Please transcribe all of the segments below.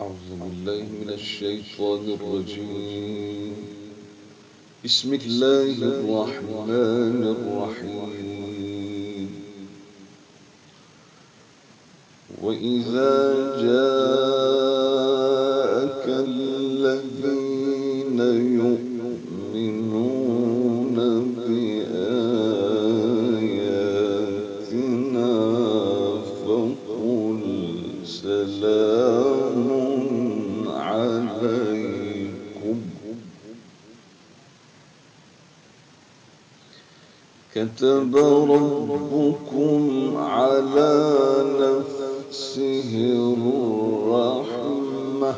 أعوذ بالله من الشيطان الرجيم. بسم الله الرحمن الرحيم. وإذا جاء كتب ربكم على نفسه الرحمة.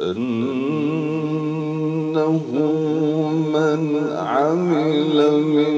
أنه من عمل من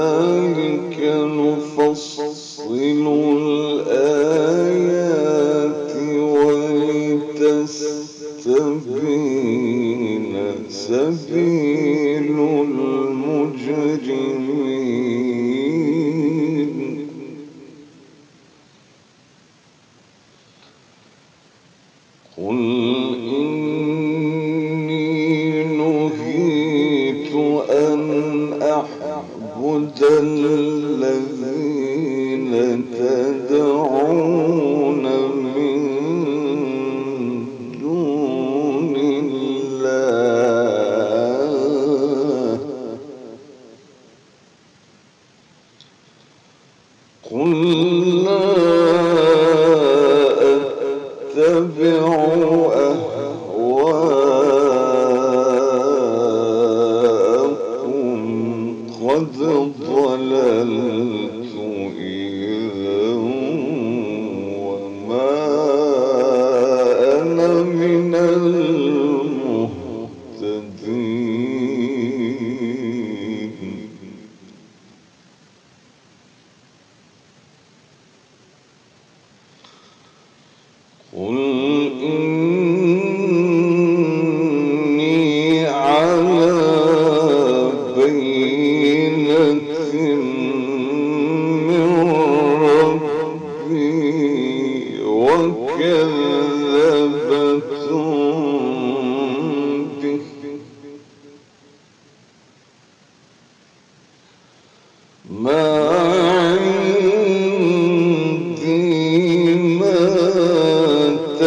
هدى الذين تدعون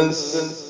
الناس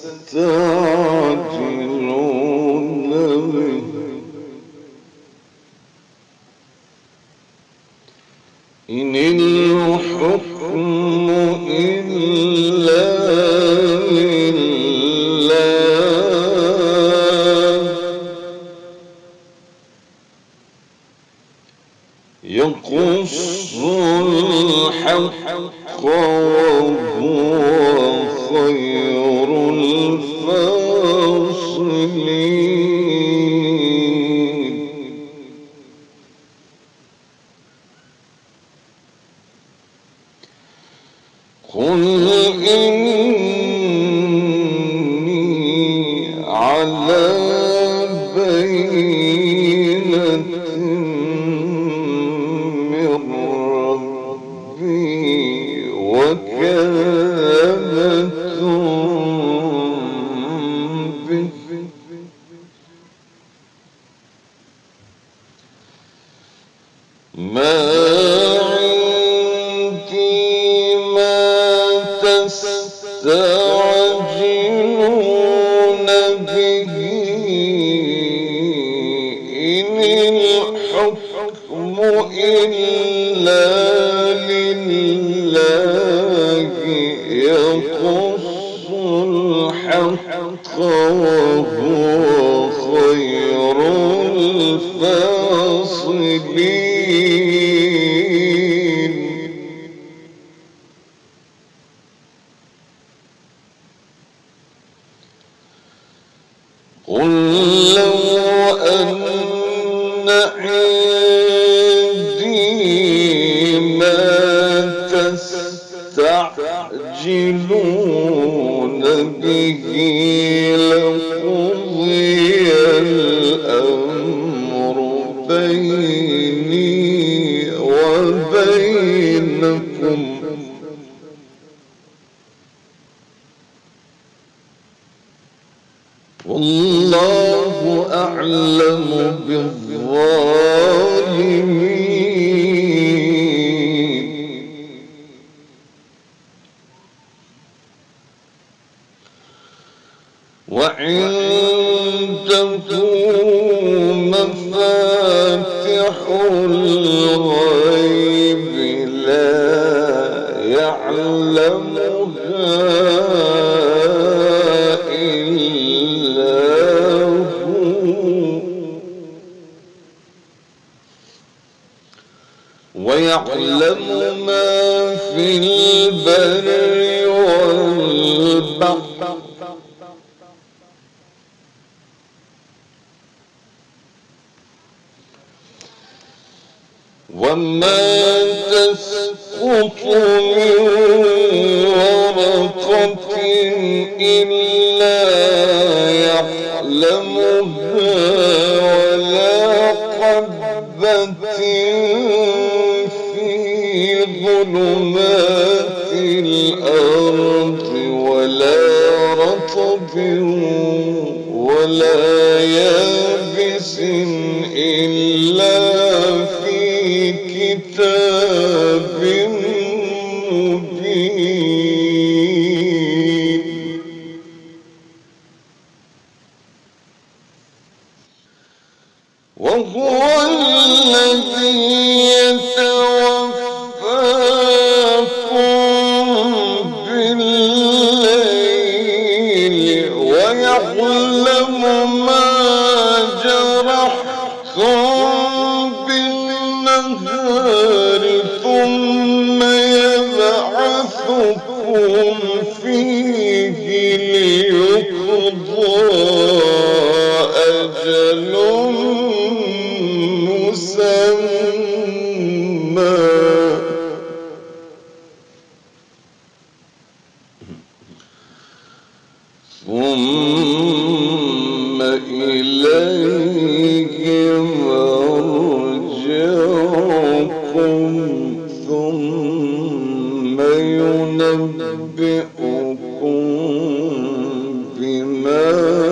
قل إني على الحق ربه لقد ولا يابس يظلم من ثم ينبئكم بما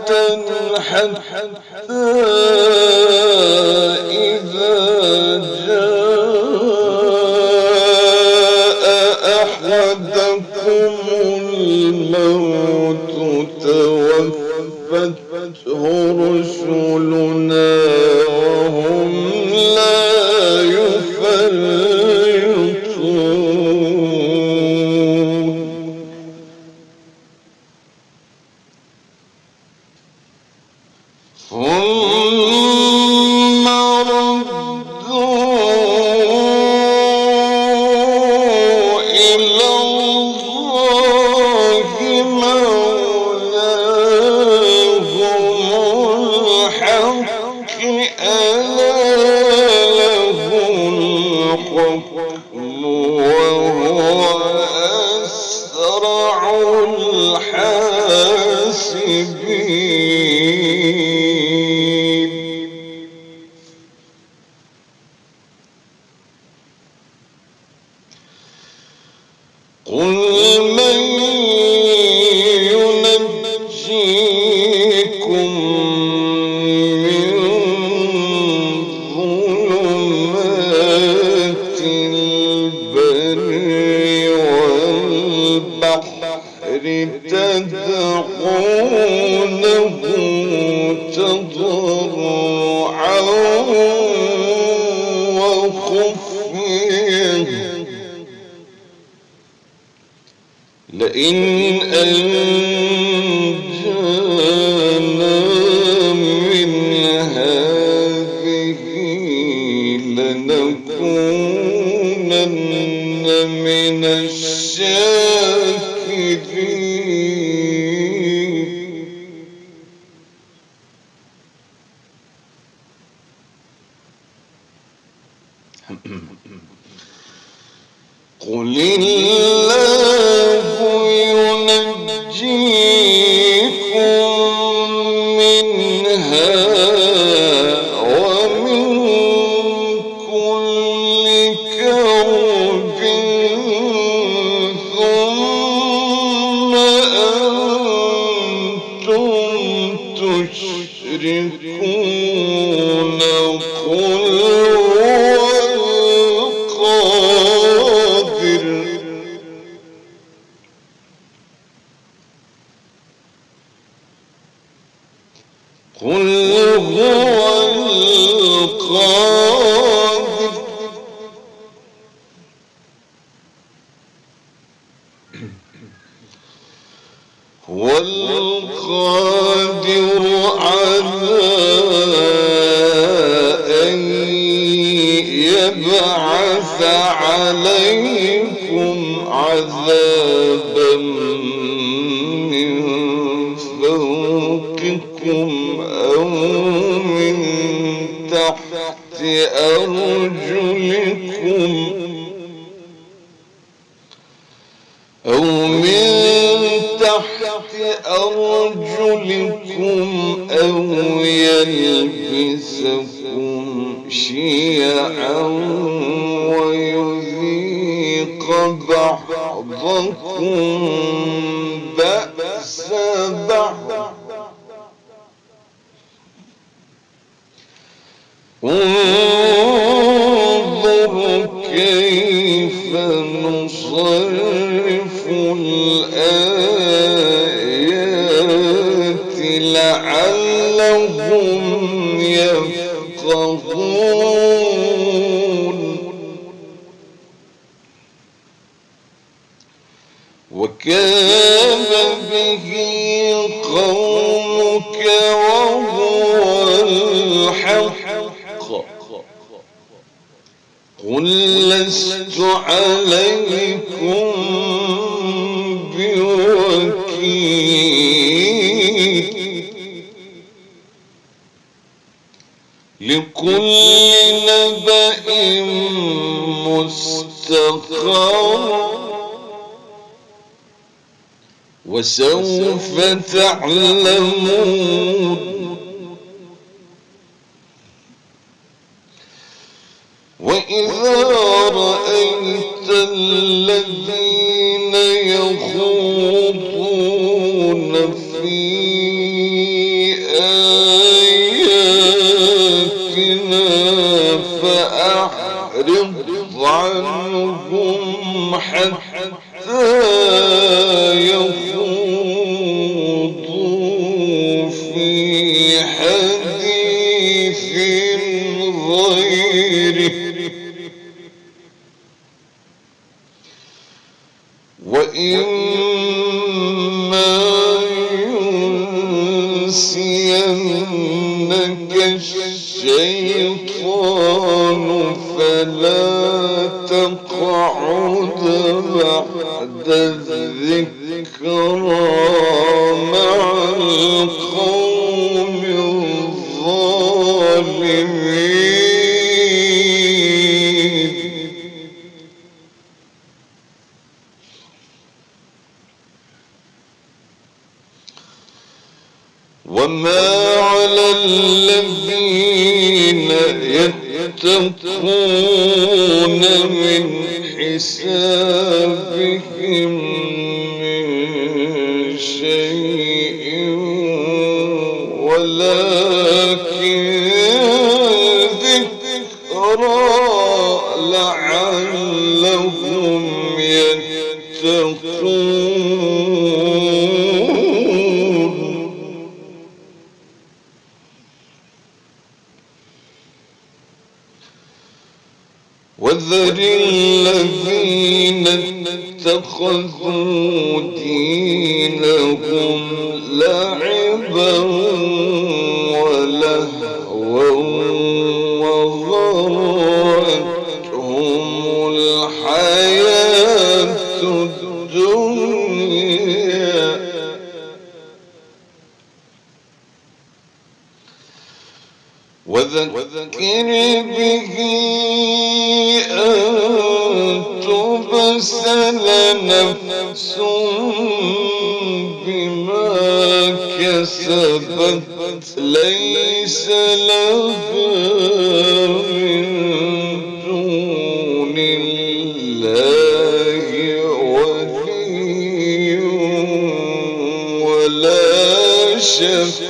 حتى إذا جاء أحدكم الموت توفته رسلنا قل الله قل هو القادر أرجلكم أو من تحت أرجلكم أو يلبسكم شيعا ويذيق بعضكم بأس بعض. انظر لعلهم يفقهون. وكان به قومك وهو الحق. قل لست عليكم بوكيل. لكل نبأ مستقر. وسوف تعلمون وإما ينسينك الشيطان فلا تقعد بعد الذين يتقون من حسابهم من شيء ولكن لعبا ولهوا ولا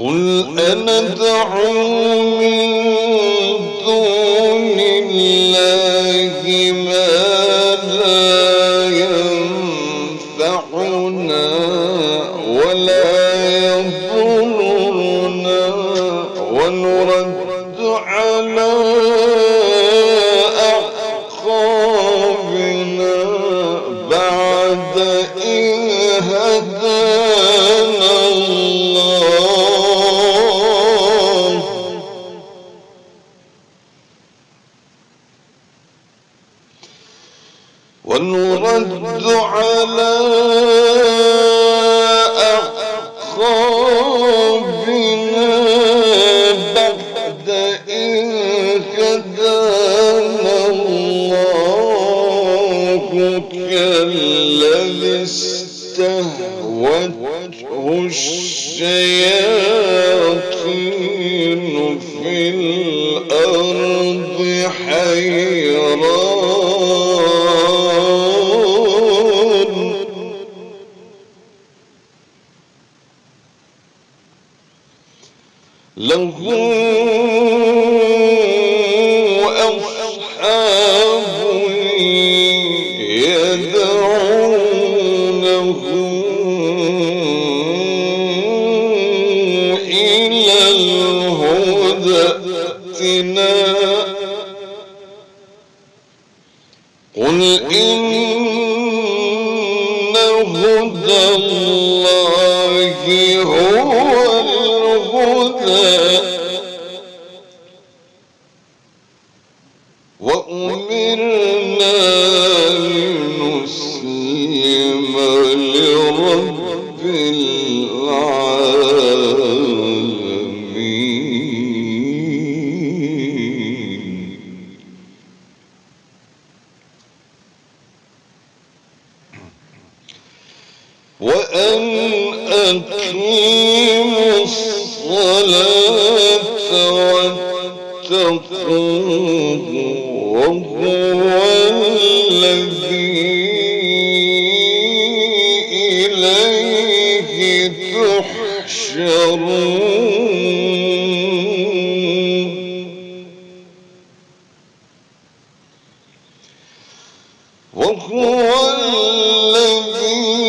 قل أندعو من على Ooh.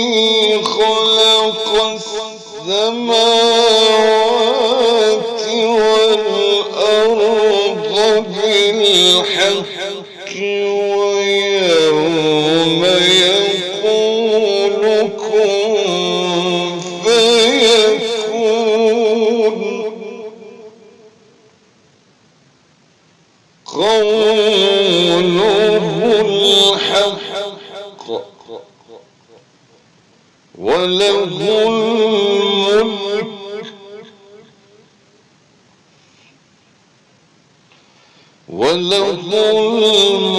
الملك